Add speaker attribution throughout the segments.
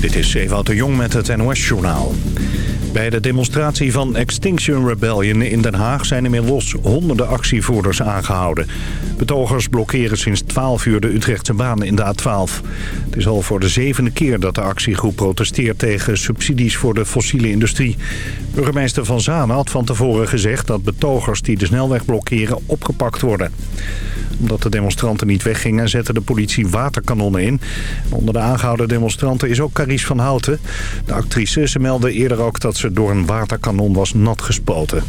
Speaker 1: Dit is Ewout de Jong met het NOS-journaal. Bij de demonstratie van Extinction Rebellion in Den Haag zijn inmiddels honderden actievoerders aangehouden. Betogers blokkeren sinds 12 uur de Utrechtse baan in de A12. Het is al voor de zevende keer dat de actiegroep protesteert tegen subsidies voor de fossiele industrie. Burgemeester Van Zanen had van tevoren gezegd dat betogers die de snelweg blokkeren opgepakt worden omdat de demonstranten niet weggingen, zette de politie waterkanonnen in. Onder de aangehouden demonstranten is ook Carice van Houten. De actrice, ze meldde eerder ook dat ze door een waterkanon was nat gespoten.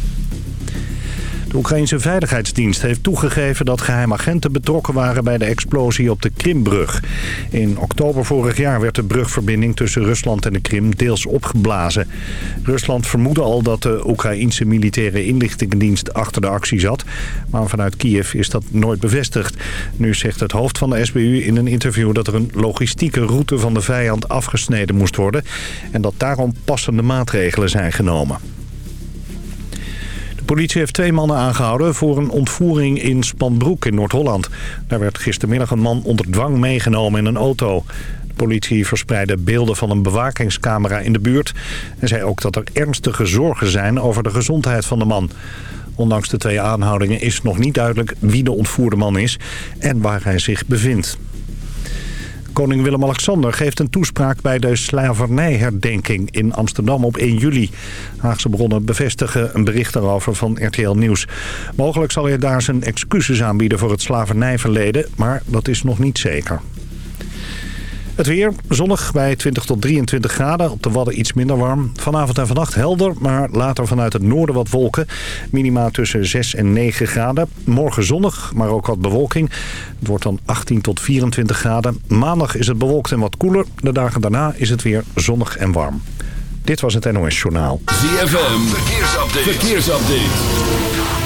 Speaker 1: De Oekraïnse Veiligheidsdienst heeft toegegeven dat geheimagenten betrokken waren bij de explosie op de Krimbrug. In oktober vorig jaar werd de brugverbinding tussen Rusland en de Krim deels opgeblazen. Rusland vermoedde al dat de Oekraïense militaire inlichtingendienst achter de actie zat. Maar vanuit Kiev is dat nooit bevestigd. Nu zegt het hoofd van de SBU in een interview dat er een logistieke route van de vijand afgesneden moest worden. En dat daarom passende maatregelen zijn genomen politie heeft twee mannen aangehouden voor een ontvoering in Spanbroek in Noord-Holland. Daar werd gistermiddag een man onder dwang meegenomen in een auto. De politie verspreidde beelden van een bewakingscamera in de buurt... en zei ook dat er ernstige zorgen zijn over de gezondheid van de man. Ondanks de twee aanhoudingen is nog niet duidelijk wie de ontvoerde man is en waar hij zich bevindt. Koning Willem-Alexander geeft een toespraak bij de slavernijherdenking in Amsterdam op 1 juli. Haagse bronnen bevestigen een bericht daarover van RTL Nieuws. Mogelijk zal hij daar zijn excuses aanbieden voor het slavernijverleden, maar dat is nog niet zeker. Het weer zonnig bij 20 tot 23 graden. Op de Wadden iets minder warm. Vanavond en vannacht helder, maar later vanuit het noorden wat wolken. Minima tussen 6 en 9 graden. Morgen zonnig, maar ook wat bewolking. Het wordt dan 18 tot 24 graden. Maandag is het bewolkt en wat koeler. De dagen daarna is het weer zonnig en warm. Dit was het NOS Journaal.
Speaker 2: ZFM, verkeersupdate. verkeersupdate.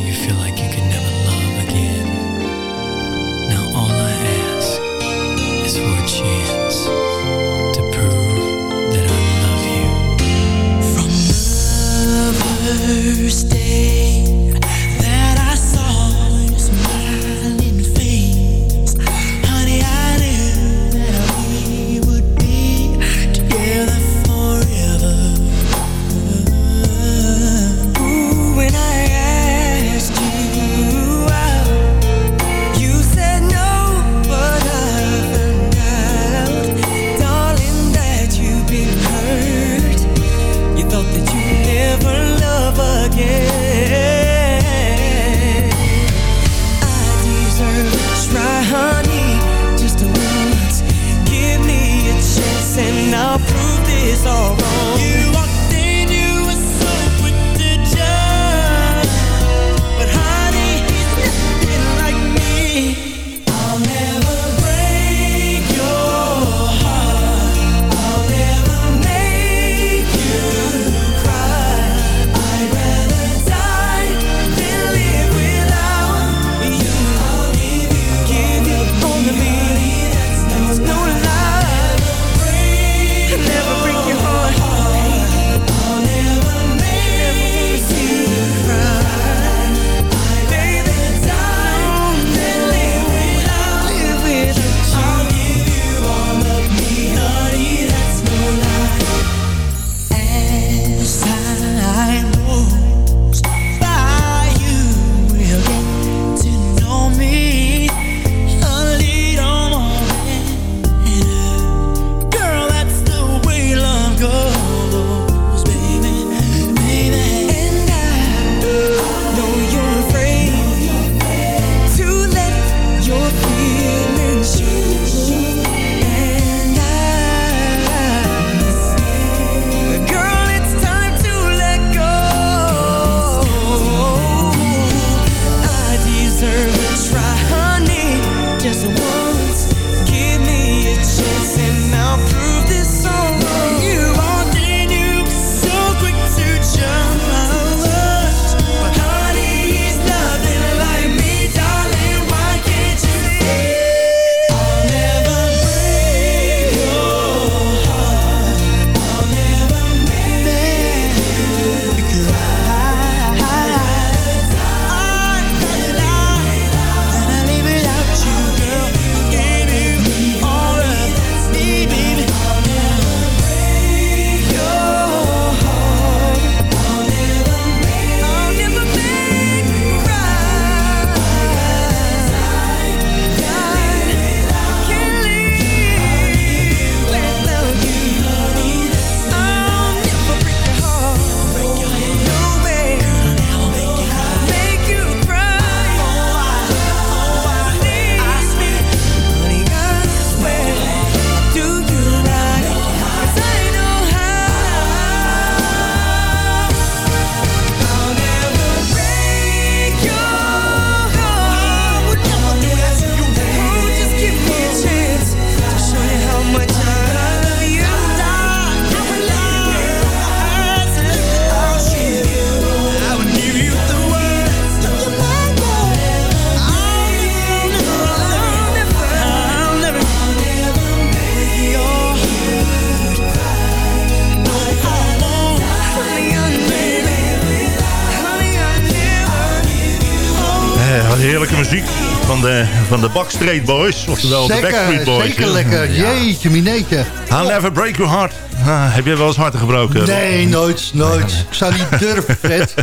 Speaker 3: van de, Backstreet Boys. Oftewel de Backstreet Boys.
Speaker 4: Zeker lekker. Jeetje, mineetje.
Speaker 3: I'll never break your heart. Ah, heb jij wel eens harten gebroken?
Speaker 4: Nee, nooit, nooit. Ik zou niet durven, Fred.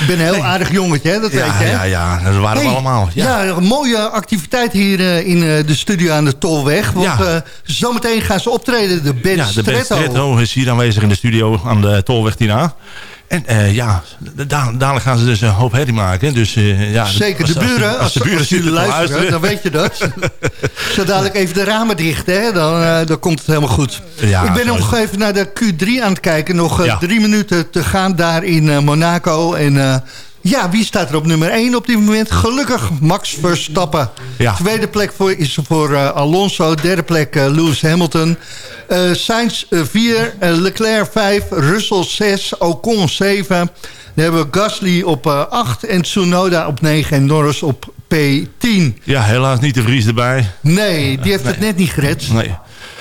Speaker 4: Ik ben een heel aardig jongetje, hè? dat
Speaker 3: ja,
Speaker 4: weet je. Hè?
Speaker 3: Ja, ja, dat waren we allemaal. Ja.
Speaker 4: Mooie activiteit hier uh, in uh, de studio aan de Tolweg. Want ja. uh, zometeen gaan ze optreden, de
Speaker 3: ja, de
Speaker 4: Stretto.
Speaker 3: Stretto is hier aanwezig in de studio aan de Tolweg hierna. En ja, dadelijk gaan ze dus een hoop herrie maken. Dus, uh, ja,
Speaker 4: Zeker, de buren, als, als, de buren jullie luisteren, luisteren, dan weet je dat. Zo dadelijk even de ramen dicht, hè? Dan, uh, dan komt het helemaal goed. Ja, Ik ben nog even naar de Q3 aan het kijken. Nog ja. drie minuten te gaan daar in Monaco. En ja, wie staat er op nummer 1 op dit moment? Gelukkig Max Verstappen. Ja. Tweede plek voor, is voor uh, Alonso. Derde plek uh, Lewis Hamilton. Uh, Sainz 4, Leclerc 5, Russell 6, Ocon 7. Dan hebben we Gasly op 8 en Tsunoda op 9 en Norris op P10.
Speaker 3: Ja, helaas niet de Vries erbij.
Speaker 4: Nee, die heeft nee. het net niet gered.
Speaker 3: Nee,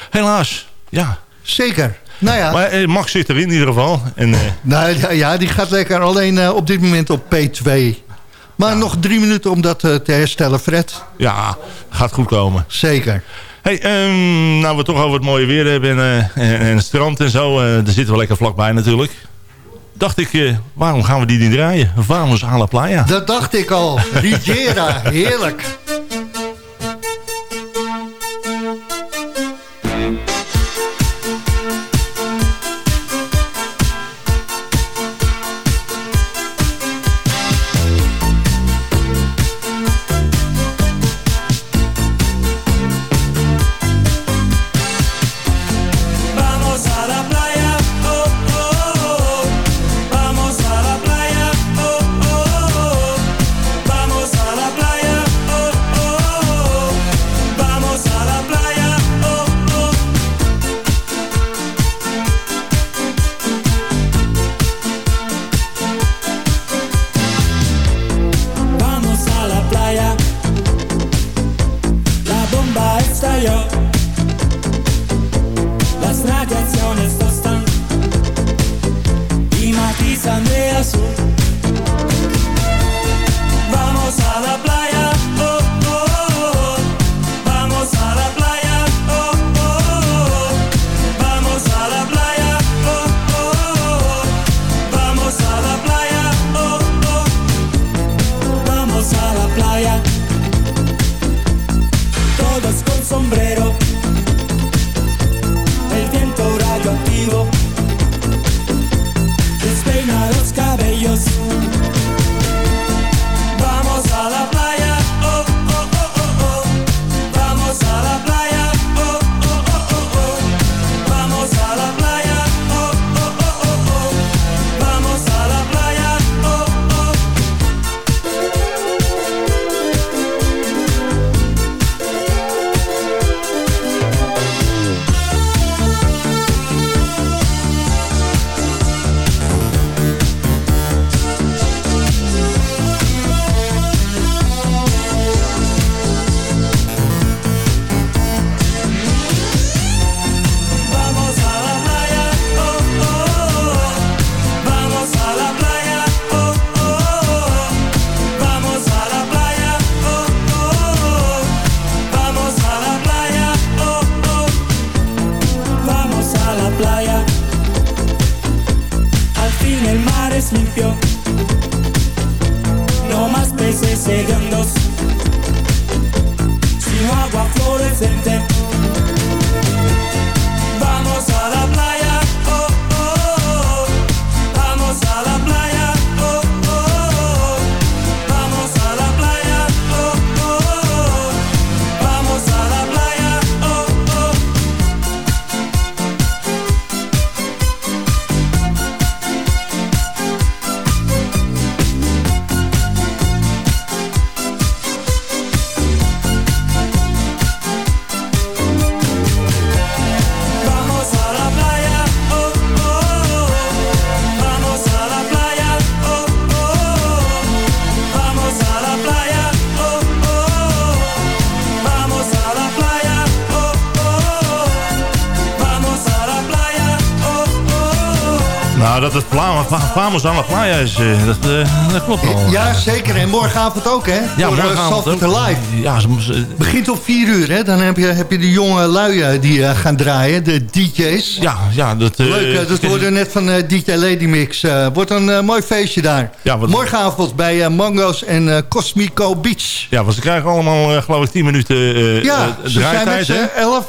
Speaker 3: helaas, ja.
Speaker 4: Zeker. Nou ja.
Speaker 3: Maar eh, Max zit er in ieder geval. En, eh,
Speaker 4: nou, ja, ja, die gaat lekker alleen uh, op dit moment op P2. Maar ja. nog drie minuten om dat uh, te herstellen, Fred.
Speaker 3: Ja, gaat goed komen.
Speaker 4: Zeker.
Speaker 3: Hey, um, nou we toch over het mooie weer hebben en, en, en het strand en zo. daar zitten we lekker vlakbij natuurlijk. Dacht ik, waarom gaan we die niet draaien? Vamos a la playa.
Speaker 4: Dat dacht ik al. Riviera, heerlijk.
Speaker 3: Dat Famos aan la Playa is, uh, dat, uh, dat, klopt wel.
Speaker 4: Ja, zeker. En morgenavond ook, hè?
Speaker 3: Ja, Voor, morgenavond ook.
Speaker 4: Live. Ja, ze, Begint op 4 uur, hè? Dan heb je, heb je de jonge lui die gaan draaien, de DJ's.
Speaker 3: Ja, ja. Dat,
Speaker 4: Leuk, dat worden net van DJ Lady Mix. wordt een mooi feestje daar. Ja, wat, morgenavond bij Mango's en Cosmico Beach.
Speaker 3: Ja, want ze krijgen allemaal, geloof ik, 10 minuten ja, draaitijd, hè?
Speaker 4: 11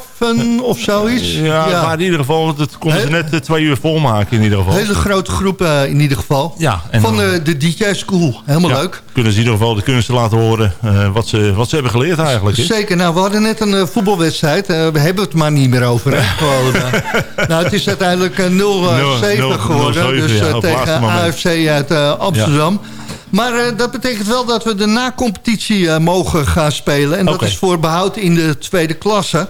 Speaker 4: of zoiets.
Speaker 3: Ja, ja, maar in ieder geval, het konden ze net twee uur volmaken in ieder geval.
Speaker 4: Hele grote groep uh, in ieder geval. Ja, en Van de, de DJ School. Helemaal ja, leuk.
Speaker 3: Kunnen ze in ieder geval de kunsten laten horen uh, wat, ze, wat ze hebben geleerd eigenlijk.
Speaker 4: Zeker. Nou, we hadden net een voetbalwedstrijd. we hebben het maar niet meer over. Hè? Nou, het is uiteindelijk 0-7 geworden. 0, dus ja, tegen AFC uit Amsterdam. Maar dat betekent wel dat we de na-competitie mogen gaan spelen. En dat is voor behoud in de tweede klasse.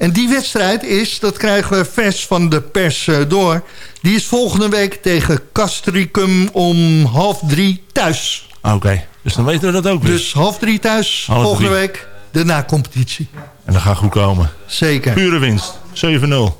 Speaker 4: En die wedstrijd is, dat krijgen we vers van de pers eh, door... die is volgende week tegen Castricum om half drie thuis.
Speaker 3: Oké, dus dan weten we dat ook
Speaker 4: weer. Dus half drie thuis, volgende week de na-competitie.
Speaker 3: En dat gaat goed komen.
Speaker 4: Zeker.
Speaker 3: Pure winst, 7-0.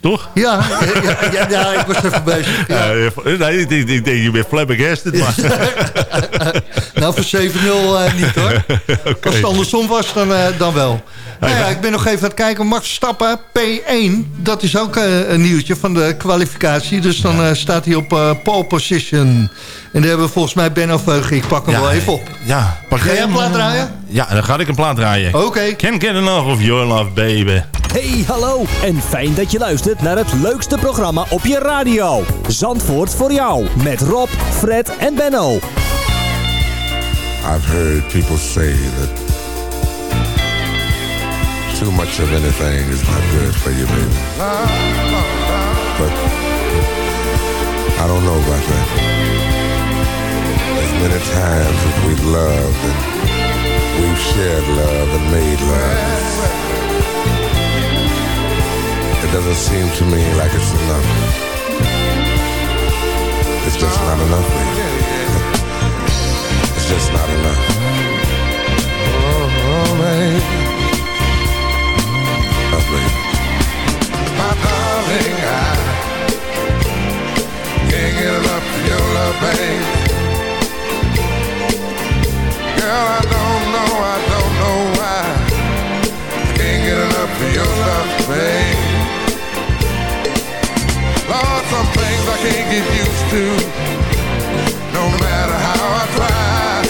Speaker 3: Toch?
Speaker 4: Ja, ja, ja, ja, ik was even bezig. Ja.
Speaker 3: nee, ik denk, ik denk je bent flabbergasted. Maar.
Speaker 4: nou, voor 7-0 uh, eh, niet hoor. Okay. Als het andersom was, dan, uh, dan wel. Nou ja, ik ben nog even aan het kijken. Max Stappen, P1. Dat is ook uh, een nieuwtje van de kwalificatie. Dus dan staat hij op pole position. En daar hebben we volgens mij Ben Veugel. Ik pak hem wel even op.
Speaker 3: Ja.
Speaker 4: Pak jij een plaat draaien?
Speaker 3: Ja, dan ga ik een plaat draaien.
Speaker 4: Oké. Okay.
Speaker 3: Can't get enough of your love, baby.
Speaker 2: Hey, hallo. En fijn dat je luistert naar het leukste programma op je radio. Zandvoort voor jou. Met Rob, Fred en Benno.
Speaker 5: I've heard people say that too much of anything is not good for you, baby. But I don't know about that. Many times as we've loved and we've shared love and made love. It doesn't seem to me like it's enough. It's just not enough, baby. It's just not enough. Oh, oh baby. Oh, baby. My darling, I can't get enough of your love, baby. Girl, I don't know, I don't know why. I can't get enough of your love, baby. Lord, some things I can't get used to, no matter how I try.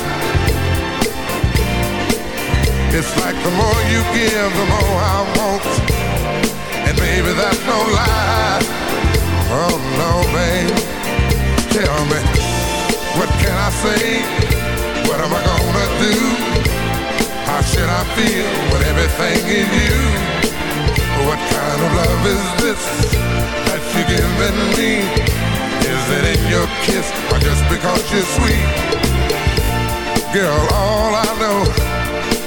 Speaker 5: It's like the more you give, the more I want. And baby, that's no lie. Oh no, babe. Tell me, what can I say? What am I gonna do? How should I feel when everything is you? What kind of love is this? That you are giving me? Is it in your kiss or just because you're sweet? Girl, all I know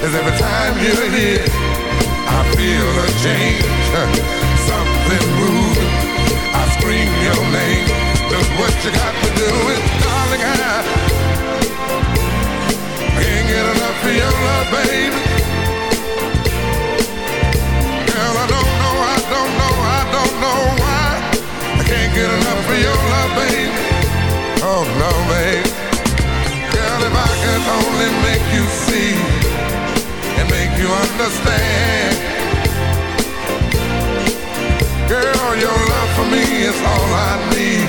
Speaker 5: is every time you're here, I feel a change. Something moving. I scream your name. Look what you got to do is, darling, I love, baby. Girl, I don't know, I don't know, I don't know why I can't get enough of your love, baby. Oh, no, babe. Girl, if I could only make you see and make you understand. Girl, your love for me is all I need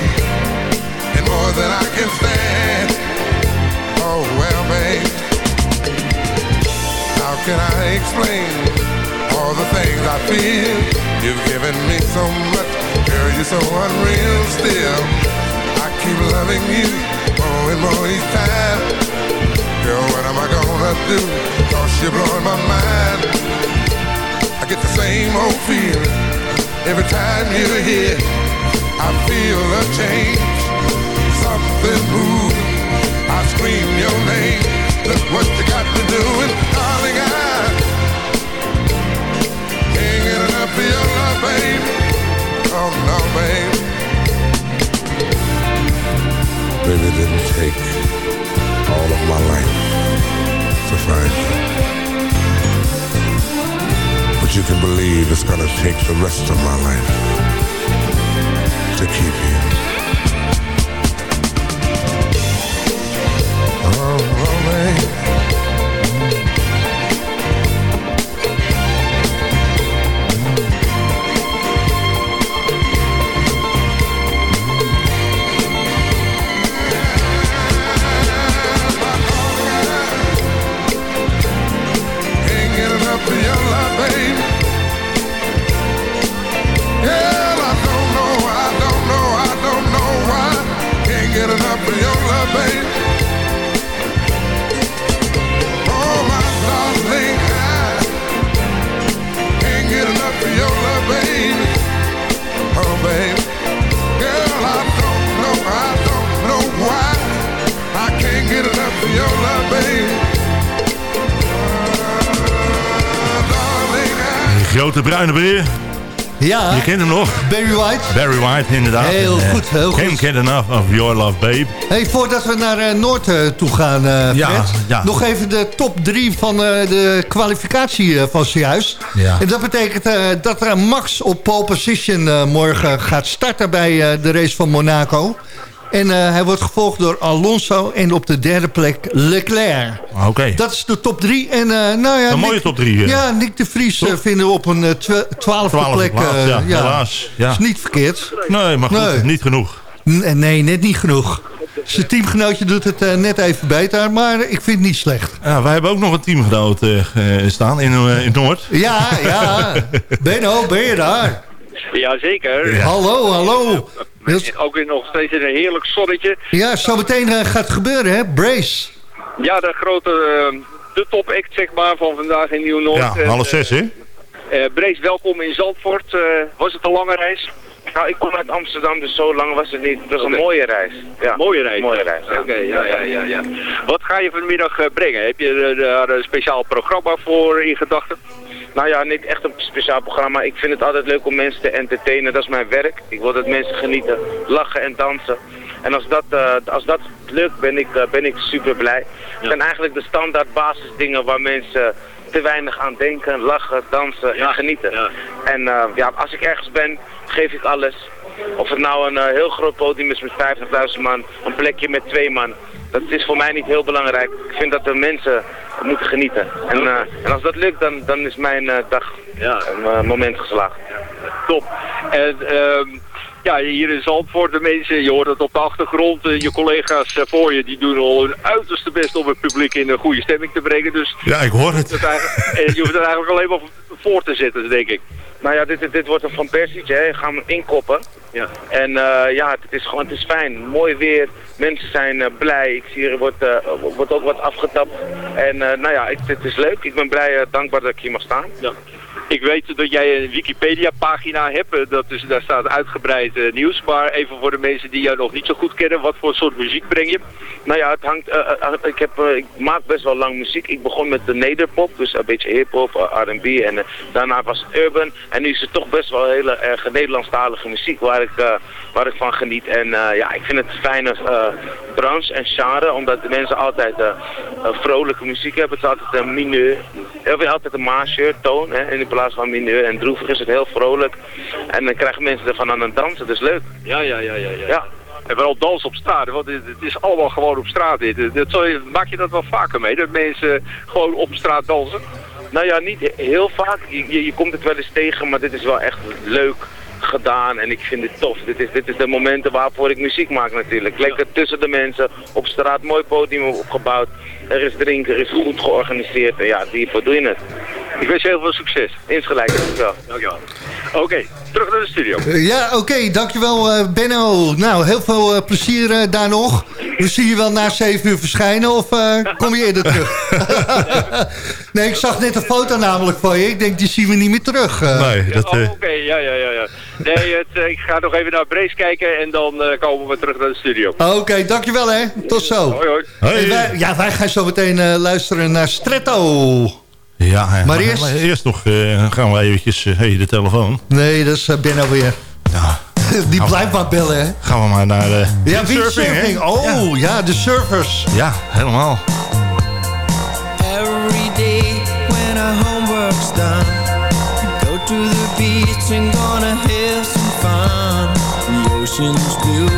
Speaker 5: and more than I can stand. Oh, well, babe. Can I explain all the things I feel? You've given me so much Girl, you're so unreal still. I keep loving you more and more each time. Girl, what am I gonna do? Cause you're blowing my mind. I get the same old feeling every time you're here. I feel a change, something moving. I scream your name. Look what you got to do, love, oh. Baby, didn't take all of my life to find you. But you can believe it's gonna take the rest of my life to keep you.
Speaker 3: Beer.
Speaker 4: Ja.
Speaker 3: Je kent hem nog?
Speaker 4: Barry White.
Speaker 3: Barry White, inderdaad.
Speaker 4: Heel
Speaker 3: en,
Speaker 4: goed, heel goed.
Speaker 3: Can't get enough of your love, babe.
Speaker 4: Hey, voordat we naar uh, Noord uh, toe gaan, uh,
Speaker 3: ja, ja,
Speaker 4: nog even de top 3 van de kwalificatie van zojuist.
Speaker 3: Ja.
Speaker 4: En dat betekent dat er Max op pole position morgen gaat starten bij de race van Monaco. En uh, hij wordt gevolgd door Alonso en op de derde plek Leclerc.
Speaker 3: Oké. Okay.
Speaker 4: Dat is de top 3. En, uh, nou ja,
Speaker 3: een mooie top 3.
Speaker 4: Ja, Nick de Vries vinden we op een twaalfde plek.
Speaker 3: Plaats, ja,
Speaker 4: ja,
Speaker 3: helaas. Ja.
Speaker 4: is niet verkeerd.
Speaker 3: Nee, maar goed, nee. niet genoeg.
Speaker 4: N nee, net niet genoeg. Zijn teamgenootje doet het net even beter, maar ik vind het niet slecht.
Speaker 3: Ja, wij hebben ook nog een teamgenoot staan in, in Noord.
Speaker 4: Ja, ja. Benno, ben je daar?
Speaker 6: Jazeker.
Speaker 4: Ja. Hallo, hallo.
Speaker 6: Ook weer nog steeds in een heerlijk zonnetje.
Speaker 4: Ja, zo meteen uh, gaat gebeuren, hè? Brace.
Speaker 6: Ja, de grote, uh, de top act, zeg maar, van vandaag in Nieuw-Noord.
Speaker 3: Ja, half zes, hè?
Speaker 6: Uh, Brace, welkom in Zandvoort. was het een lange reis?
Speaker 7: Nou, ik kom uit Amsterdam, dus zo lang was het niet. Het was een mooie reis. Ja.
Speaker 6: Mooie reis?
Speaker 7: Mooie reis, ja.
Speaker 6: Oké, ja, ja, ja, ja. Wat ga je vanmiddag brengen? Heb je daar een speciaal programma voor in gedachten?
Speaker 7: Nou ja, niet echt een speciaal programma. Ik vind het altijd leuk om mensen te entertainen. Dat is mijn werk. Ik wil dat mensen genieten, lachen en dansen. En als dat, uh, als dat lukt, ben ik, uh, ben ik super blij. Het zijn eigenlijk de standaard basisdingen waar mensen te weinig aan denken, lachen, dansen ja. en genieten. Ja. En uh, ja, als ik ergens ben, geef ik alles. Of het nou een heel groot podium is met 50.000 man, een plekje met twee man. Dat is voor mij niet heel belangrijk. Ik vind dat de mensen moeten genieten. En, uh, en als dat lukt, dan, dan is mijn uh, dag
Speaker 6: ja.
Speaker 7: een moment geslaagd.
Speaker 6: Top. En uh, ja, hier in Zandvoort, de mensen, je hoort het op de achtergrond. je collega's voor je, die doen al hun uiterste best om het publiek in een goede stemming te brengen. Dus
Speaker 3: ja, ik hoor het.
Speaker 6: je hoeft het eigenlijk alleen maar voor te zetten, denk ik.
Speaker 7: Nou ja, dit, dit wordt een Van Persietje, hè. gaan we inkoppen.
Speaker 6: Ja.
Speaker 7: En uh, ja, het is gewoon, het is fijn. Mooi weer. Mensen zijn uh, blij. Ik zie er wordt, uh, wordt ook wat afgetapt. En nou ja, het, het, is leuk. Ik ben blij, dankbaar dat ik hier mag staan.
Speaker 6: Ja. Ik weet dat jij een Wikipedia-pagina hebt. Dat is, daar staat uitgebreid uh, nieuws. Maar even voor de mensen die jou nog niet zo goed kennen. Wat voor soort muziek breng je?
Speaker 7: Nou ja, het hangt... Uh, ik, heb, ik maak best wel lang muziek. Ik begon met de nederpop. Dus een beetje hip-hop, R&B. En daarna was het urban. En nu is het toch best wel hele erg Nederlandstalige muziek waar ik, waar ik van geniet. En ja, ik vind het een fijne branche en genre. Omdat de mensen altijd vrolijke muziek hebben. Het is altijd een mineur. Altijd een marcheur toon. Hè, plaats van mineur en droevig is het heel vrolijk. En dan krijgen mensen ervan aan het dansen, dat is leuk.
Speaker 6: Ja, ja, ja, ja. ja. ja. En vooral dansen op straat, want het, is allemaal gewoon op straat dit. Dat, maak je dat wel vaker mee, dat mensen gewoon op straat dansen?
Speaker 7: Nou ja, niet heel vaak. Je, je, je komt het wel eens tegen, maar dit is wel echt leuk gedaan en ik vind het tof. Dit is, dit is de momenten waarvoor ik muziek maak natuurlijk. Lekker tussen de mensen, op straat, mooi podium opgebouwd. Er is drinken, er is goed georganiseerd en ja, hiervoor doe je het.
Speaker 6: Ik wens je heel veel succes.
Speaker 7: Insgelijk, dankjewel.
Speaker 6: Dankjewel. Oké, okay, terug naar de studio.
Speaker 4: Uh, ja, oké, okay, dankjewel uh, Benno. Nou, heel veel uh, plezier daar nog. We zien je wel na 7 uur verschijnen of kom je eerder terug? nee, ik zag net een foto namelijk van je. Ik denk, die zien we niet meer terug.
Speaker 3: nee, dat...
Speaker 6: Oh, oké, okay. ja, ja, ja, ja. Nee, het, ik ga nog even naar Brace kijken en dan komen we terug naar de studio.
Speaker 4: Oké, dankjewel hè. Tot zo.
Speaker 6: Hoi, hoi.
Speaker 4: Wij, ja, wij gaan zo meteen luisteren naar Stretto.
Speaker 3: Ja,
Speaker 4: maar,
Speaker 3: maar,
Speaker 4: eerst...
Speaker 3: maar eerst nog uh, gaan we eventjes... Uh, hey, de telefoon.
Speaker 4: Nee, dat is uh, Benno weer.
Speaker 3: Ja.
Speaker 4: Die blijft maar bellen, hè?
Speaker 3: Gaan we maar naar uh,
Speaker 4: ja, surfing. surfing. Oh, ja. ja, de surfers.
Speaker 3: Ja, helemaal.
Speaker 8: Every day when our homework's done Go to the beach and gonna have some fun The ocean's blue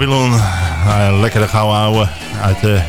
Speaker 9: Babylon.
Speaker 3: Uh, lekkere gouden ouwe uit uh,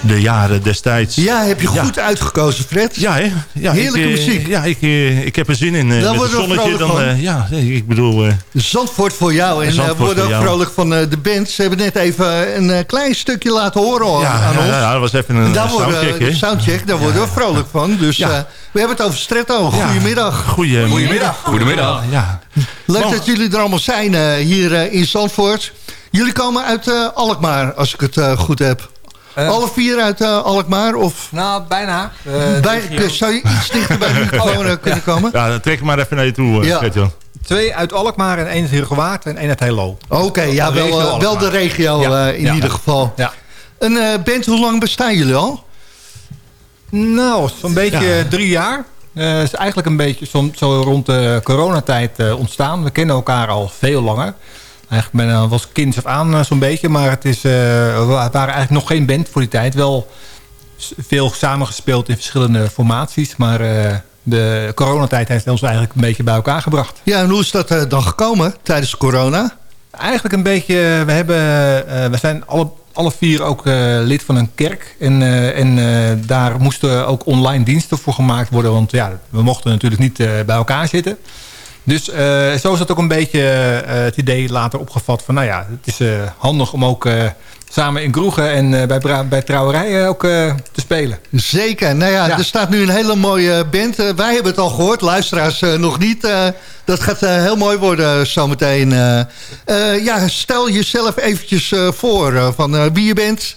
Speaker 3: de jaren destijds.
Speaker 4: Ja, heb je goed uitgekozen, Fred.
Speaker 3: Ja, hè? Ja,
Speaker 4: Heerlijke
Speaker 3: ik, eh,
Speaker 4: muziek.
Speaker 3: Ja, ik, eh, ik heb er zin in. eh, met het
Speaker 4: we
Speaker 3: zonnetje.
Speaker 4: vrolijk
Speaker 3: Dan,
Speaker 4: van.
Speaker 3: eh, ja, ik bedoel... eh,
Speaker 4: Zandvoort voor jou. En we worden ook
Speaker 3: jou.
Speaker 4: vrolijk van eh, de band. Ze hebben net even een eh, klein stukje laten horen
Speaker 3: ja,
Speaker 4: aan
Speaker 3: ja,
Speaker 4: ons.
Speaker 3: ja, dat was even een
Speaker 4: En daar worden,
Speaker 3: soundcheck,
Speaker 4: de soundcheck, daar worden we vrolijk van. Dus
Speaker 3: Ja.
Speaker 4: eh, we hebben het over Stretto. Goedemiddag. Goedemiddag.
Speaker 10: Goedemiddag.
Speaker 3: Ja.
Speaker 4: Leuk dat jullie er allemaal zijn eh, hier eh, in Zandvoort. Jullie komen uit eh, Alkmaar, als ik het eh, goed heb.
Speaker 11: Eh.
Speaker 4: Alle vier uit eh, Alkmaar? Of
Speaker 11: Nou, bijna. Eh,
Speaker 4: bij, zou je iets dichter bij de microfoon eh, kunnen komen?
Speaker 3: ja, dan trek maar even naar je toe,
Speaker 4: Ja.
Speaker 11: Twee uit Alkmaar en één uit Heergewaard en één uit Heilo.
Speaker 4: Oké, ja, wel, wel de regio
Speaker 11: Ja.
Speaker 4: eh, in
Speaker 11: Ja.
Speaker 4: ieder geval.
Speaker 11: Ja.
Speaker 4: Een eh, band, hoe lang bestaan jullie al?
Speaker 11: Nou, zo'n beetje drie jaar. Eh, Het is eigenlijk een beetje zo, zo rond de coronatijd eh, ontstaan. We kennen elkaar al veel langer. Eigenlijk ben, uh, was kind af aan eh, zo'n beetje. Maar het is, eh, we waren eigenlijk nog geen band voor die tijd. Wel veel samengespeeld in verschillende formaties. Maar eh, de coronatijd heeft ons eigenlijk een beetje bij elkaar gebracht.
Speaker 4: Ja, en hoe is dat eh, dan gekomen tijdens corona?
Speaker 11: Eigenlijk een beetje, we, hebben, eh, we zijn alle, alle vier ook eh, lid van een kerk. En, eh, en eh, daar moesten ook online diensten voor gemaakt worden. Want ja, we mochten natuurlijk niet eh, bij elkaar zitten. Dus eh, zo is dat ook een beetje eh, het idee later opgevat van... nou ja, het is eh, handig om ook samen in kroegen en bij, bij trouwerijen ook te spelen.
Speaker 4: Zeker. Nou ja,
Speaker 11: Ja.
Speaker 4: er staat nu een hele mooie band. Wij hebben het al gehoord, luisteraars nog niet. Dat gaat heel mooi worden zometeen. Ja, stel jezelf eventjes voor van wie je bent.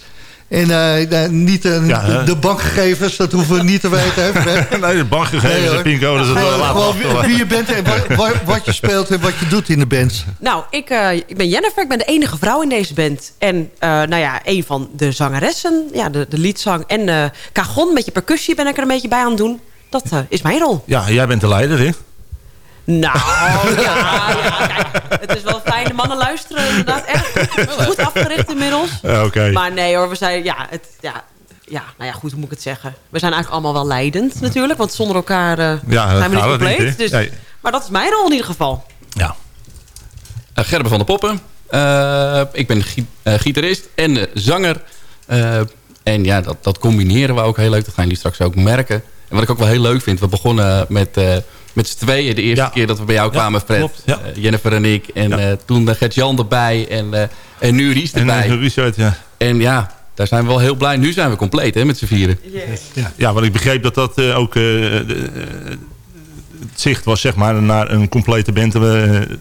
Speaker 4: En eh, niet eh,
Speaker 3: Ja,
Speaker 4: de, bankgegevens, dat hoeven we niet te weten. Hè,
Speaker 3: nee, de bankgegevens
Speaker 4: Nee,
Speaker 3: en pincodes. dat wel laten
Speaker 4: gewoon
Speaker 3: afvallen.
Speaker 4: wie, wie je bent en wat, wat, je speelt en wat je doet in de band.
Speaker 12: Nou, ik, eh, ik ben Jennifer. Ik ben de enige vrouw in deze band. En eh, nou ja, een van de zangeressen. Ja, de, de liedzang. En eh cajon, met je percussie ben ik er een beetje bij aan het doen. Dat is mijn rol.
Speaker 3: Ja, jij bent de leider, hè?
Speaker 12: Nou, ja, ja, kijk. Het is wel fijn. De mannen luisteren inderdaad echt goed, goed afgericht inmiddels. Maar nee hoor, we zijn, ja, het, ja, ja, nou ja, goed, hoe moet ik het zeggen? We zijn eigenlijk allemaal wel leidend natuurlijk. Want zonder elkaar eh,
Speaker 3: Ja,
Speaker 12: zijn we niet compleet.
Speaker 3: niet,
Speaker 12: dus,
Speaker 3: Nee.
Speaker 12: Maar dat is mijn rol in ieder geval.
Speaker 3: Ja.
Speaker 10: Eh, Gerben van der Poppen. Eh, ik ben gi- eh, gitarist en zanger. Eh, en ja, dat, dat combineren we ook heel leuk. Dat gaan jullie straks ook merken. En wat ik ook wel heel leuk vind. We begonnen met, eh met z'n tweeën. De eerste
Speaker 3: Ja.
Speaker 10: keer dat we bij jou
Speaker 3: Ja,
Speaker 10: kwamen, Fred.
Speaker 3: klopt, ja.
Speaker 10: eh, Jennifer en ik. En
Speaker 3: Ja.
Speaker 10: eh, toen uh, Gert-Jan erbij. En, eh, en nu Ries
Speaker 3: En
Speaker 10: erbij.
Speaker 3: uh, Richard, ja.
Speaker 10: En ja, daar zijn we wel heel blij. Nu zijn we compleet hè, met z'n vieren.
Speaker 3: Ja, want ik begreep dat dat eh, ook eh, eh, het zicht was, zeg maar, naar een complete band te,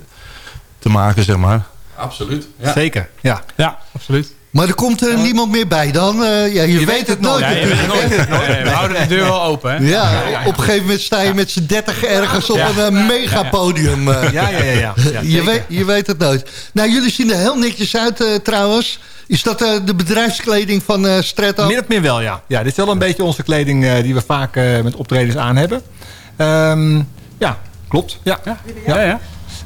Speaker 3: te maken, zeg maar.
Speaker 10: Absoluut.
Speaker 11: Zeker, ja.
Speaker 13: Ja, absoluut.
Speaker 4: Maar er komt er niemand meer bij dan. Eh, ja, je, weet, het nooit.
Speaker 13: Ja, je weet het
Speaker 4: natuurlijk,
Speaker 13: nooit.
Speaker 4: hè?
Speaker 13: Nee, nee, we houden de deur wel open, hè?
Speaker 4: Ja, op een gegeven moment sta je met z'n dertig ergens op
Speaker 13: Ja.
Speaker 4: een uh, megapodium. eh.
Speaker 11: Ja, ja, ja. ja. ja
Speaker 4: je, weet, je weet het nooit. Nou, jullie zien er heel netjes uit eh, trouwens. Is dat eh, de bedrijfskleding van eh Stretto?
Speaker 11: Min of meer wel, ja. ja. Dit is wel een beetje onze kleding eh, die we vaak eh, met optredens aan hebben. Ehm, ja, klopt. Ja.
Speaker 13: Ja, ja.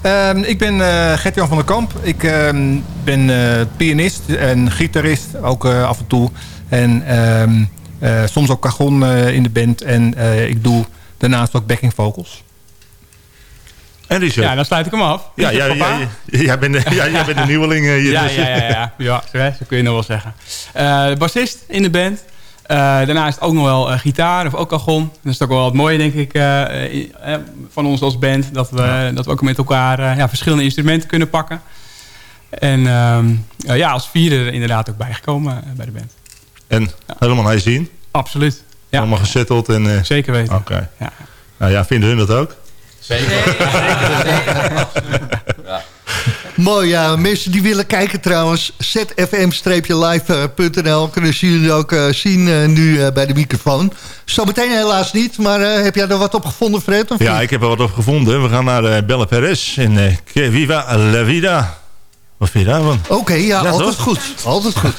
Speaker 13: Ja.
Speaker 11: Ehm, ik ben eh Gert-Jan van der Kamp. Ik ehm, ben eh, pianist en gitarist, ook eh, af en toe. En ehm, eh, soms ook cajon eh, in de band. En eh, ik doe daarnaast ook backing vocals.
Speaker 3: En Richard?
Speaker 13: Ja, dan sluit ik hem af.
Speaker 3: Ja, jij,
Speaker 13: Papa.
Speaker 3: jij, bent de, ja, jij bent de nieuweling hier.
Speaker 13: Ja,
Speaker 3: dus.
Speaker 13: ja, ja, ja. ja zo, hè, zo kun je nog wel zeggen. Eh bassist in de band. Eh, daarnaast ook nog wel eh, gitaar of ook cajon. Dat is ook wel wat mooie, denk ik, eh, van ons als band. Dat we, dat we ook met elkaar eh, ja, verschillende instrumenten kunnen pakken. En ehm, eh, ja, als vierde er inderdaad ook bijgekomen bij de band.
Speaker 3: En helemaal naar je zien?
Speaker 13: Absoluut. Ja.
Speaker 3: Allemaal gezetteld? En, eh,
Speaker 13: Zeker weten.
Speaker 3: Oké.
Speaker 13: Ja.
Speaker 3: Nou ja, vinden hun dat ook?
Speaker 10: Zeker.
Speaker 4: Mooi, ja. Mensen die willen kijken trouwens, zfm-live.nl kunnen ze jullie ook eh, zien eh, nu eh, bij de microfoon. Zometeen helaas niet, maar heb jij er wat op gevonden, Fred? Of
Speaker 3: Ja,
Speaker 4: niet?
Speaker 3: ik heb er wat op gevonden. We gaan naar uh, Belle Perez en Viva La Vida. Wat vind je daarvan?
Speaker 4: Oké, ja,
Speaker 3: Ja,
Speaker 4: altijd
Speaker 3: toch?
Speaker 4: goed. Altijd goed.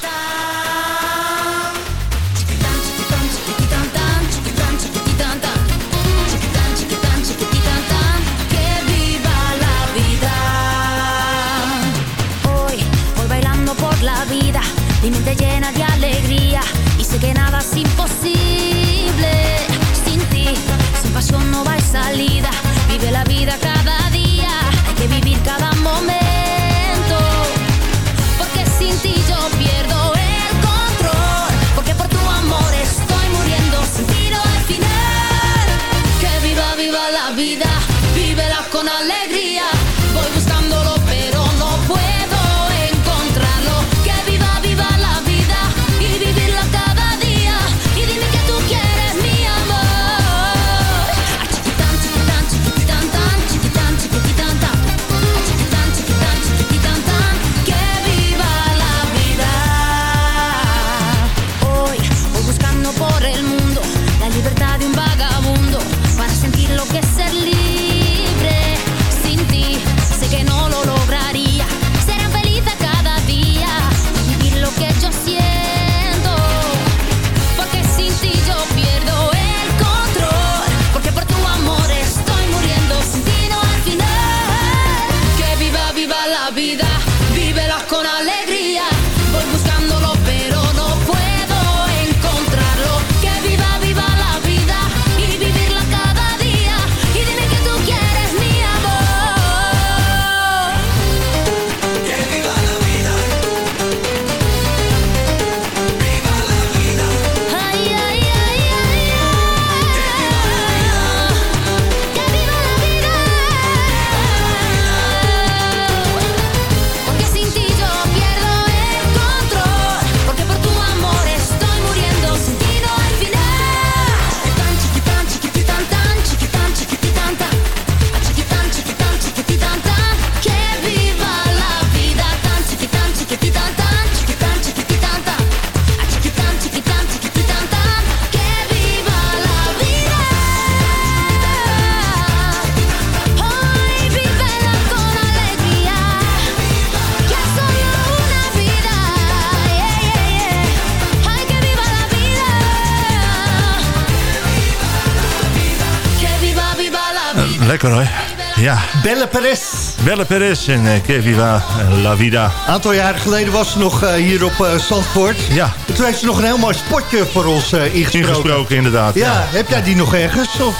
Speaker 8: Lekker hoor. Ja.
Speaker 4: Belle Perez.
Speaker 8: Belle Perez en uh, Que Viva La Vida.
Speaker 4: Een aantal jaren geleden was ze nog uh, hier op uh, Zandvoort.
Speaker 8: Ja.
Speaker 4: toen heeft ze nog een heel mooi spotje voor ons ingesproken.
Speaker 8: Ingesproken, inderdaad.
Speaker 4: Ja, ja. heb jij die nog ergens? Of,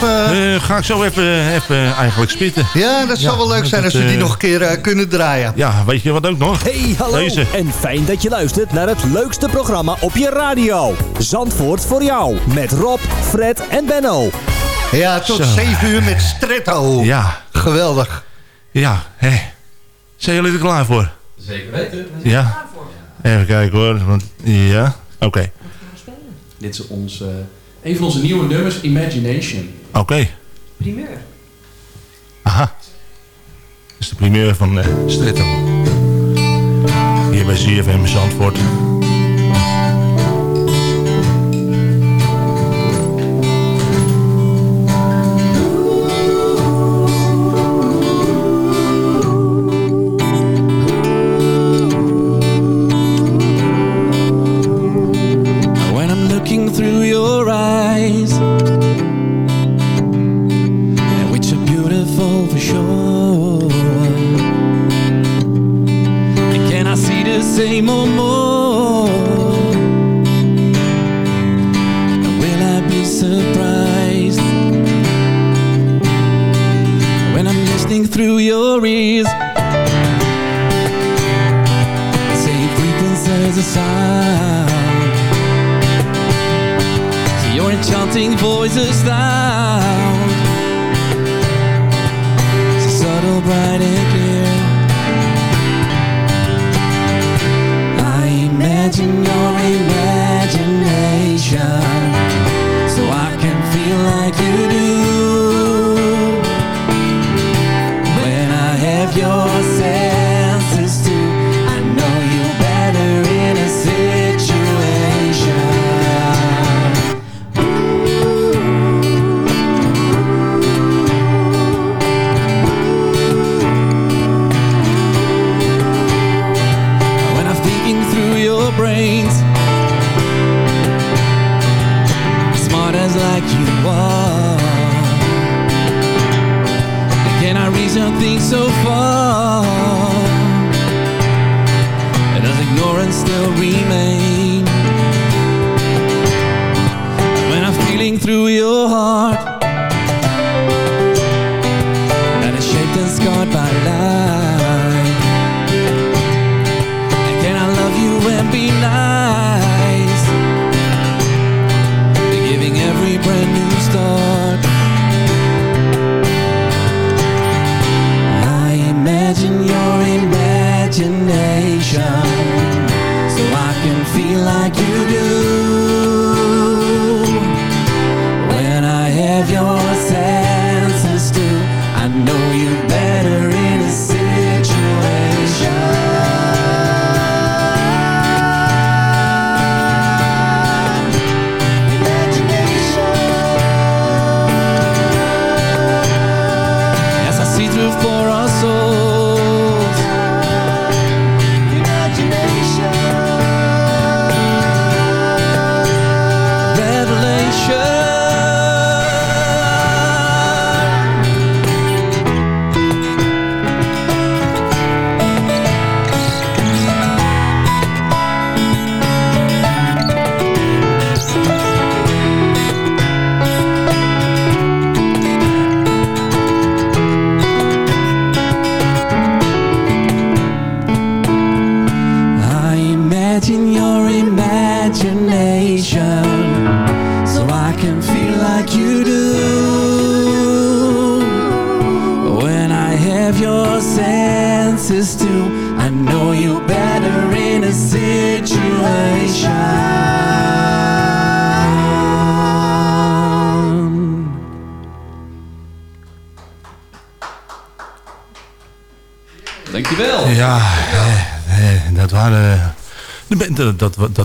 Speaker 8: ga ik zo even, even eigenlijk spitten.
Speaker 4: Ja, dat zou wel leuk zijn als we die nog een keer kunnen draaien.
Speaker 8: Ja, weet je wat ook nog?
Speaker 2: Hey, hallo.
Speaker 8: Deze.
Speaker 2: En fijn dat je luistert naar het leukste programma op je radio. Zandvoort voor jou. Met Rob, Fred en Benno.
Speaker 4: Ja, tot 7 uur met Stretto.
Speaker 8: Ja.
Speaker 4: Geweldig.
Speaker 8: Ja, hé. Zijn jullie er klaar voor?
Speaker 14: Zeker weten.
Speaker 8: Ja. Klaar voor. Even kijken hoor. Want, ja, oké. Okay.
Speaker 14: Dit is ons, uh, een van onze nieuwe nummers, Imagination.
Speaker 8: Oké. Okay.
Speaker 12: Primeur.
Speaker 8: Aha. Dat is de primeur van uh, Stretto. Hier bij ZFM Zandvoort. stories. Same frequency as a sound So your enchanting voice is loud So subtle, bright and clear. I imagine your imagination. So I can feel like you do. Dat,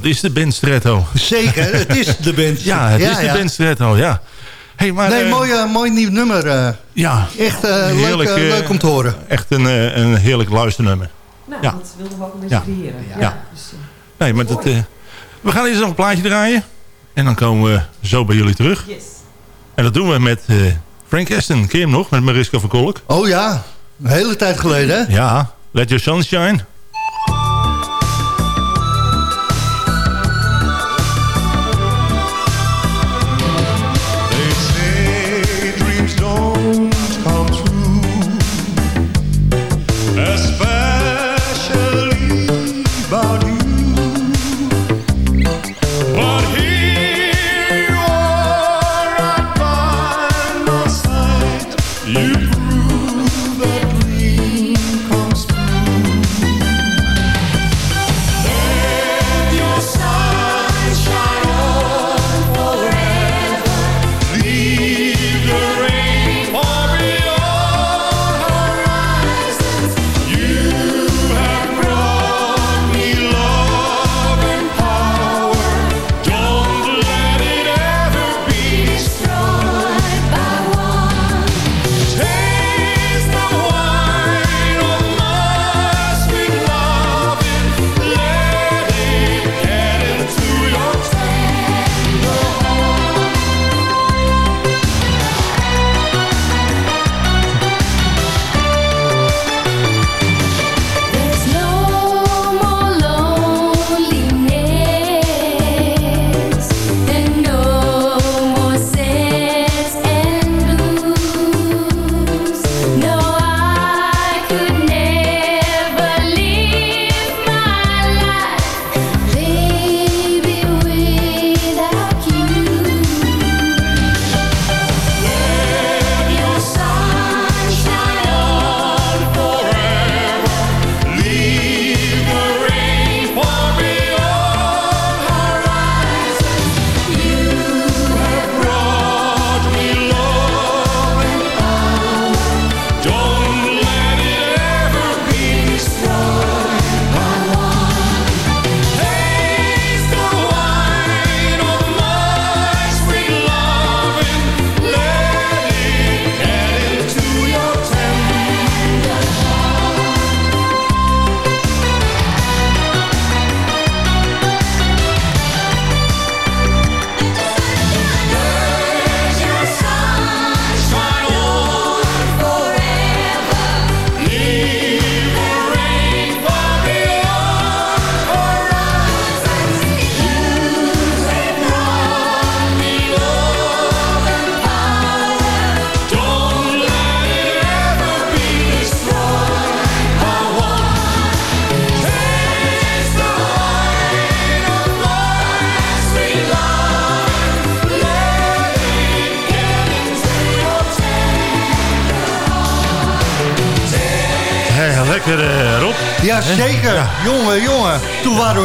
Speaker 8: dat is de band Stretto.
Speaker 4: Zeker, het is de band.
Speaker 8: ja, het is de band Stretto, ja.
Speaker 4: Hey, maar, nee, eh, mooi, eh, mooi nieuw nummer. Eh.
Speaker 8: Ja.
Speaker 4: Echt heerlijk, leuk, leuk, om te horen.
Speaker 8: Echt een, een heerlijk luisternummer.
Speaker 12: Nou, ja. dat wilden we ook met
Speaker 8: ja. Dus, nee, maar we gaan eerst nog een plaatje draaien. En dan komen we zo bij jullie terug.
Speaker 12: Yes.
Speaker 8: En dat doen we met
Speaker 15: Frank Aston. Ken je hem nog? Met Mariska van Kolk.
Speaker 4: Oh ja, een hele tijd geleden?
Speaker 15: Ja, Let Your Sunshine.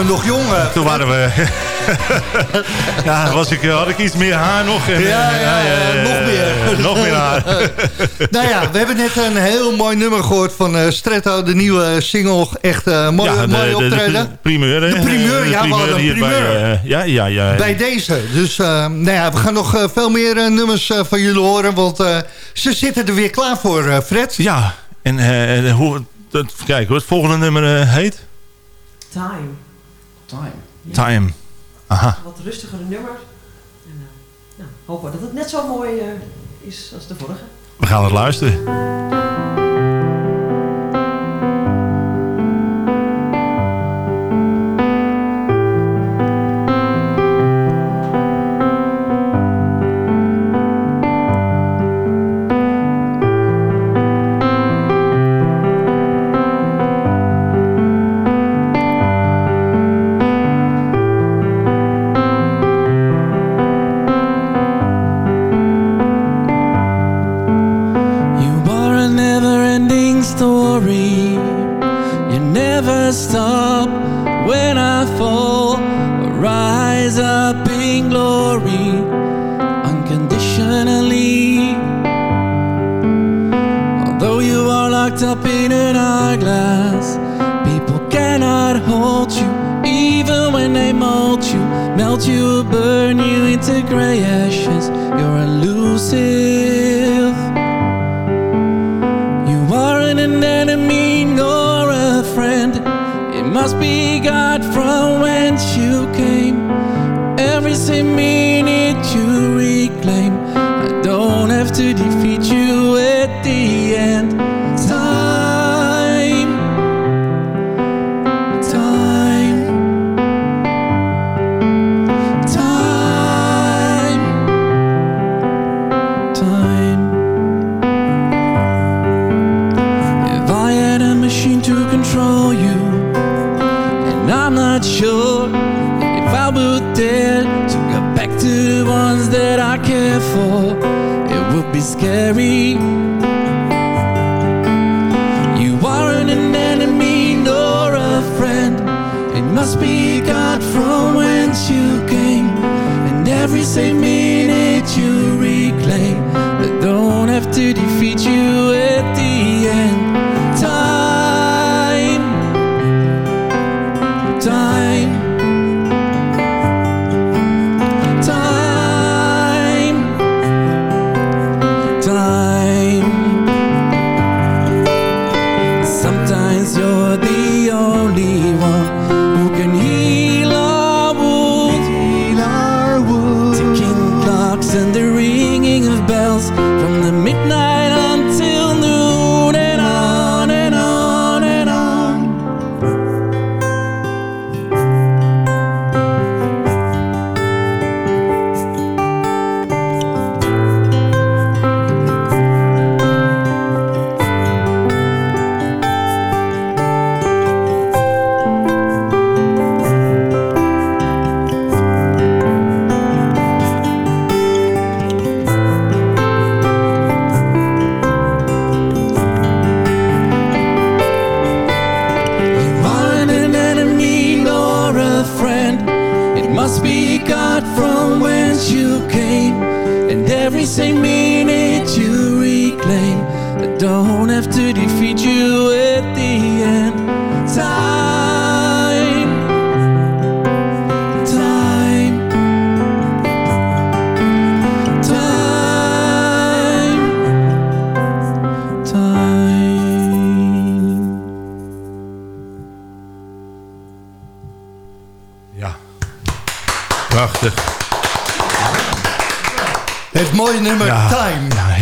Speaker 4: toen nog jong.
Speaker 15: Toen waren we... ja, was ik, eh, had ik iets meer haar nog. En,
Speaker 4: ja, ja, ja, nog meer.
Speaker 15: nog meer haar.
Speaker 4: nou ja, we hebben net een heel mooi nummer gehoord van eh, Stretto. De nieuwe single. Echt eh, mooi, mooi
Speaker 15: optreden. De, primeur.
Speaker 4: De primeur, ja.
Speaker 15: De
Speaker 4: primeur.
Speaker 15: Bij, ja, ja, ja,
Speaker 4: bij deze. Dus nou we gaan nog veel meer nummers van jullie horen. Want ze zitten er weer klaar voor, Fred.
Speaker 15: Ja, en hoe... Dat, kijk, het volgende nummer heet?
Speaker 12: Time.
Speaker 14: Time.
Speaker 15: Time. Aha.
Speaker 12: Wat rustigere nummer. En, uh, nou, hopen dat het net zo mooi eh, is als de vorige.
Speaker 15: We gaan het luisteren.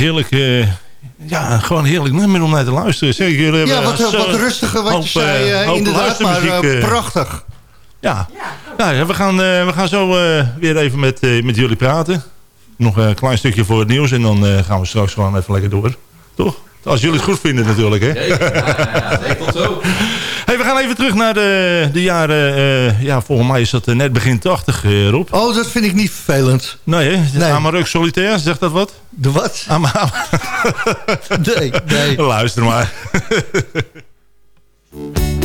Speaker 3: Heerlijk. eh, ja, gewoon heerlijk nummer om naar te luisteren. Zeg, jullie hebben
Speaker 4: Ja, wat,
Speaker 3: zo-
Speaker 4: wat rustiger wat
Speaker 3: hoop,
Speaker 4: je zei.
Speaker 3: eh,
Speaker 4: eh,
Speaker 3: hoop
Speaker 4: inderdaad, maar eh,
Speaker 3: eh.
Speaker 4: prachtig.
Speaker 3: Ja, ja. ja, we, gaan, eh, we gaan zo eh, weer even met, eh, met jullie praten. Nog een klein stukje voor het nieuws en dan eh, gaan we straks gewoon even lekker door. Toch? Als jullie het goed vinden natuurlijk, hè?
Speaker 10: tot zo.
Speaker 3: Hey, we gaan even terug naar de, de jaren... eh, ja, volgens mij is dat eh, net begin 80, eh, Rob.
Speaker 4: Oh, dat vind ik niet vervelend.
Speaker 3: Nee, hè?
Speaker 4: Nee.
Speaker 3: Amaruk Solitaire, zegt dat wat?
Speaker 4: De wat?
Speaker 3: Ama
Speaker 4: nee, nee.
Speaker 3: Luister maar.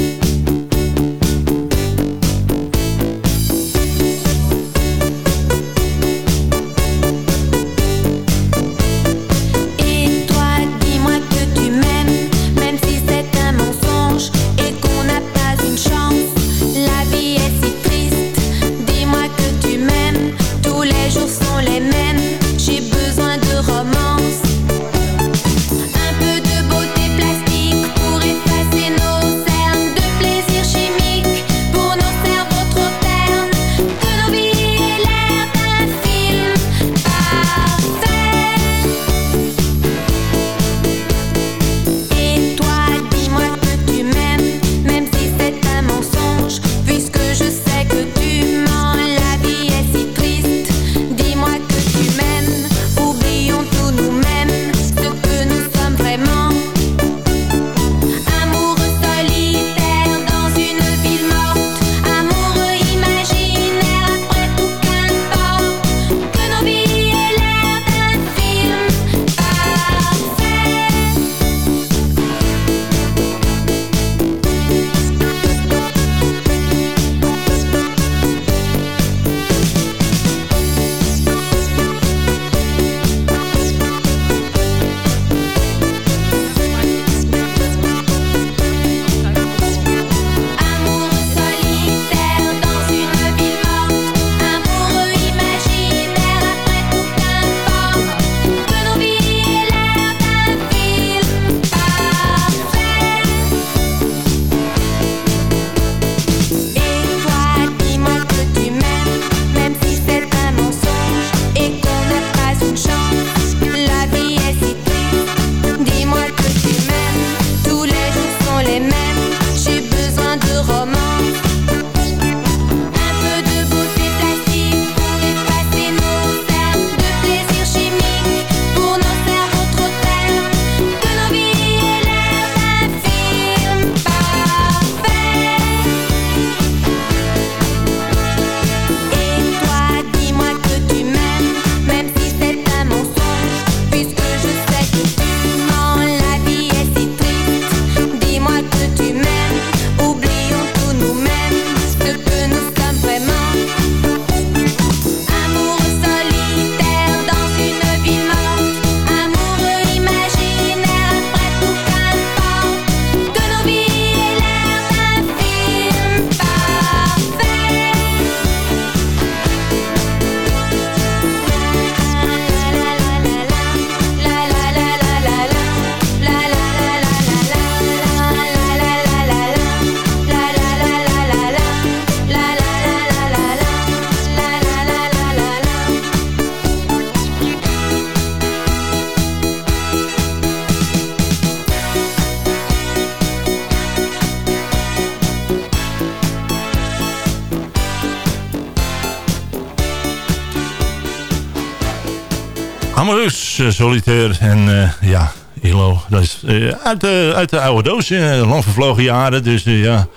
Speaker 3: Amarus, uh, Solitaire en uh, ja, ILO. Dat is uh, uit, de, uit de oude doos, lang vervlogen jaren. Dus ja,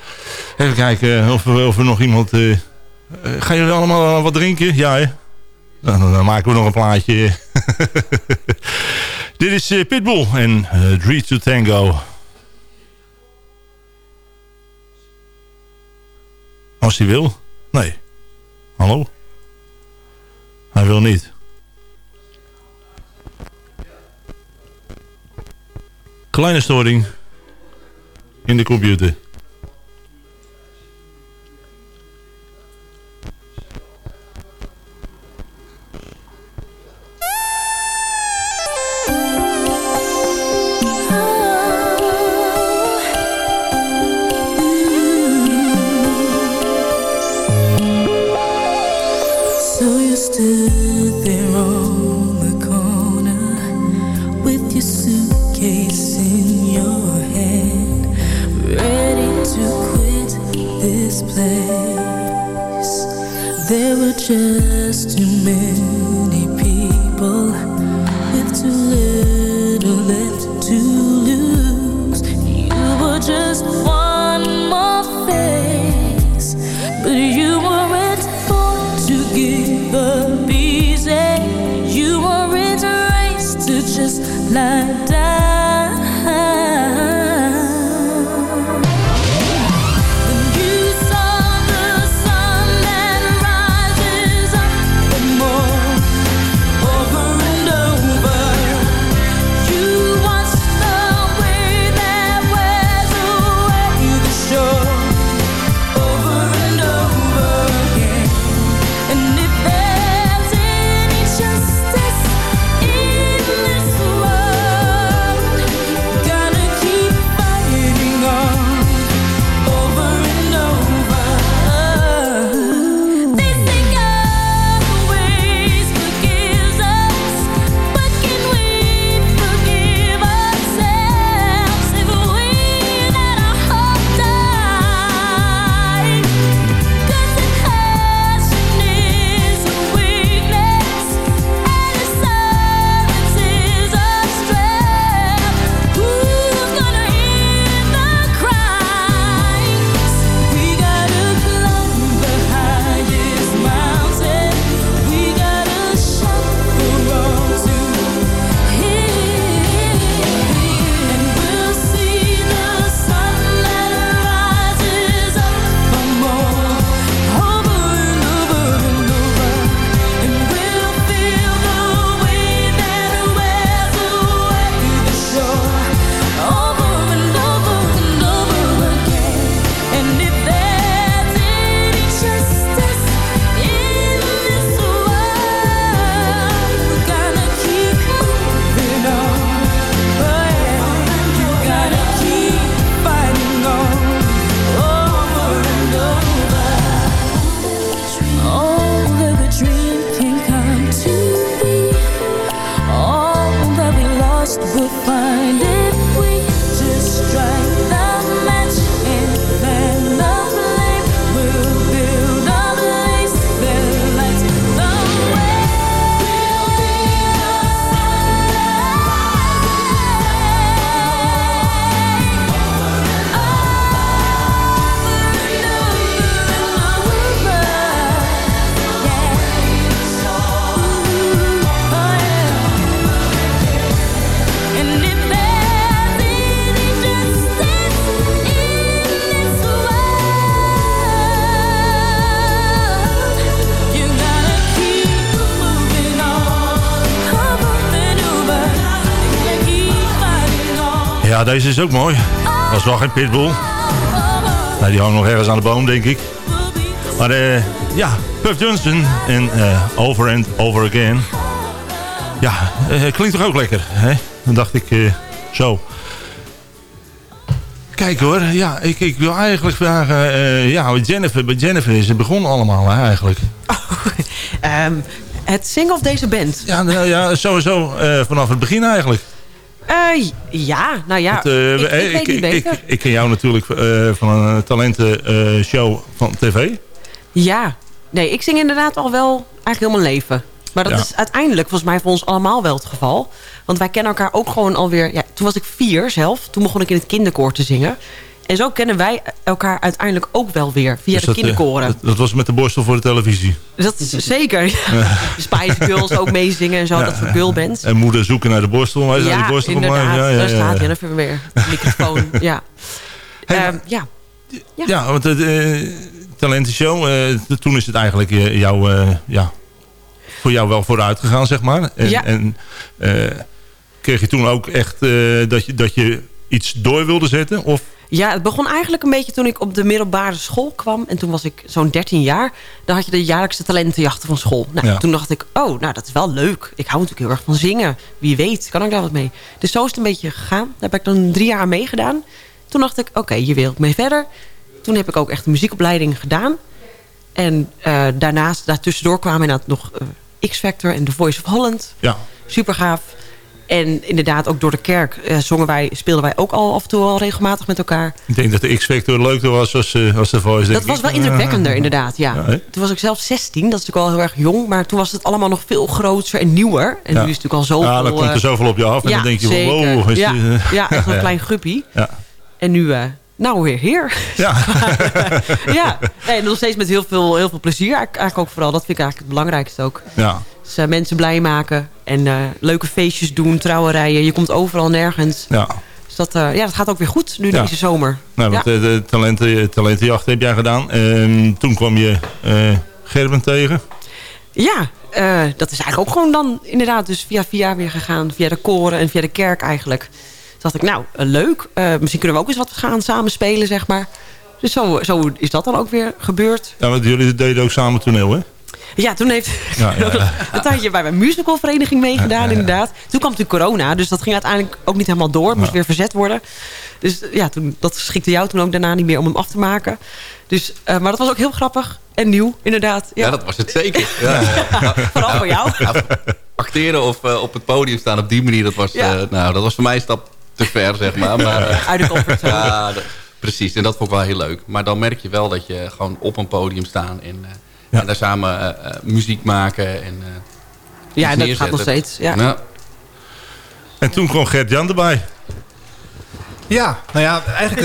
Speaker 3: even kijken of, of er nog iemand... gaan jullie allemaal wat drinken? Ja, hè? Dan, maken we nog een plaatje. Dit is Pitbull en Dream to Tango. Als hij wil. Nee. Hallo? Hij wil niet. Kleine storing in de computer.
Speaker 16: should
Speaker 3: deze is ook mooi. Was wel geen pitbull. Die hangt nog ergens aan de boom, denk ik. Maar uh, ja, Puff Johnson en uh, Over and Over Again. Ja, uh, klinkt toch ook lekker, hè? Dan dacht ik, zo. Kijk hoor, ja, ik, ik wil eigenlijk vragen... ja, Jennifer, bij Jennifer is het begonnen allemaal, hè, eigenlijk.
Speaker 12: Oh, um, het zingen of deze band?
Speaker 3: Ja, nou, ja sowieso vanaf het begin eigenlijk.
Speaker 12: Uh, ja, nou ja, uh, ik, ik, ik, weet
Speaker 3: ik, ik, ken jou natuurlijk uh, van een talentenshow van tv.
Speaker 12: Ja, nee, ik zing inderdaad al wel eigenlijk heel mijn leven. Maar dat
Speaker 1: Ja.
Speaker 12: is uiteindelijk volgens mij voor ons allemaal wel het geval. Want wij kennen elkaar ook gewoon alweer... Ja, toen was ik vier zelf. Toen begon ik in het kinderkoor te zingen. En zo kennen wij elkaar uiteindelijk ook wel weer. Via
Speaker 3: Dus
Speaker 12: de
Speaker 3: eh,
Speaker 12: kinderkoren.
Speaker 3: dat, dat was met de borstel voor de televisie.
Speaker 12: Dat is zeker. Ja. Spice Girls ook meezingen en zo. Dat soort girlbands.
Speaker 3: En moeder zoeken naar de borstel. Waar is nou die
Speaker 12: Ja,
Speaker 3: borstel
Speaker 12: inderdaad.
Speaker 3: Ja, ja,
Speaker 12: Daar
Speaker 3: ja,
Speaker 12: staat
Speaker 3: ja.
Speaker 12: Jennifer weer. De microfoon, ja. Ehm, ja.
Speaker 3: Ja, want het eh, talentenshow, eh, toen is het eigenlijk eh, jou, ja, voor jou wel vooruit gegaan, zeg maar. En,
Speaker 12: Ja.
Speaker 3: en kreeg je toen ook echt dat, je, dat je iets door wilde zetten? Of
Speaker 12: Ja, het begon eigenlijk een beetje toen ik op de middelbare school kwam. En toen was ik zo'n 13 jaar. Dan had je de jaarlijkse talentenjachten van school. Nou,
Speaker 3: Ja.
Speaker 12: toen dacht ik, oh, nou, dat is wel leuk. Ik hou natuurlijk heel erg van zingen. Wie weet, kan ik daar wat mee? Dus zo is het een beetje gegaan. Daar heb ik dan drie jaar aan meegedaan. Toen dacht ik, oké, hier wil ik mee verder. Toen heb ik ook echt een muziekopleiding gedaan. En eh, daarnaast, daartussendoor kwamen inderdaad nog eh, X-Factor en The Voice of Holland.
Speaker 3: ja,
Speaker 12: Super gaaf. En inderdaad, ook door de kerk eh, zongen wij, speelden wij ook al af en toe al regelmatig met elkaar.
Speaker 3: ik denk dat de X-Factor leuker was als, eh, als de Voice.
Speaker 12: Dat was
Speaker 3: ik.
Speaker 12: wel indrukwekkender, inderdaad, ja. Toen was ik zelf 16, dat is natuurlijk al heel erg jong. Maar toen was het allemaal nog veel groter en nieuwer. En
Speaker 3: Ja.
Speaker 12: nu is het natuurlijk al zoveel...
Speaker 3: Ja, dan komt er
Speaker 12: eh,
Speaker 3: zoveel op je af. En
Speaker 12: ja,
Speaker 3: dan denk je, van, wow. Is
Speaker 12: ja, ja, echt een klein gruppie.
Speaker 3: Ja.
Speaker 12: En nu, nou weer heer.
Speaker 3: Ja.
Speaker 12: ja, nee, nog steeds met heel veel, heel veel plezier. Eigenlijk ook vooral, dat vind ik eigenlijk het belangrijkste ook.
Speaker 3: Ja.
Speaker 12: Dus mensen blij maken en eh, leuke feestjes doen, trouwerijen. Je komt overal nergens.
Speaker 3: Ja.
Speaker 12: Dus dat, eh, ja, dat gaat ook weer goed nu
Speaker 3: Ja.
Speaker 12: deze zomer.
Speaker 3: Nou, want
Speaker 12: ja.
Speaker 3: eh, de talenten, talentenjacht heb jij gedaan. En toen kwam je Gerben tegen.
Speaker 12: Ja, dat is eigenlijk ook gewoon dan inderdaad dus via via weer gegaan. Via de koren en via de kerk eigenlijk. Toen dacht ik, nou, leuk. Misschien kunnen we ook eens wat gaan samenspelen, zeg maar. Dus zo, zo is dat dan ook weer gebeurd.
Speaker 3: Ja, want jullie deden ook samen toneel, hè?
Speaker 12: Ja, toen heeft
Speaker 3: Ja, ja, ja.
Speaker 12: dat had je bij mijn musicalvereniging meegedaan, inderdaad. Toen kwam natuurlijk corona, dus dat ging uiteindelijk ook niet helemaal door. Het moest weer verzet worden. Dus eh, ja, toen, dat schikte jou toen ook daarna niet meer om hem af te maken. Dus, eh, maar dat was ook heel grappig en nieuw, inderdaad. Ja,
Speaker 10: Ja, dat was het zeker. Ja.
Speaker 12: Vooral voor jou.
Speaker 10: Ja, acteren of eh, op het podium staan op die manier, dat was,
Speaker 12: Ja.
Speaker 10: eh, nou, dat was voor mij een stap te ver, zeg maar. maar
Speaker 12: Uit de comfortzone.
Speaker 10: ja, precies. En dat vond ik wel heel leuk. Maar dan merk je wel dat je gewoon op een podium staan en, eh, en daar samen eh, eh, muziek maken. En, eh,
Speaker 12: Ja, en dat gaat nog steeds, ja.
Speaker 10: Nou,
Speaker 3: En toen kwam Gert-Jan erbij.
Speaker 11: Ja, nou ja, eigenlijk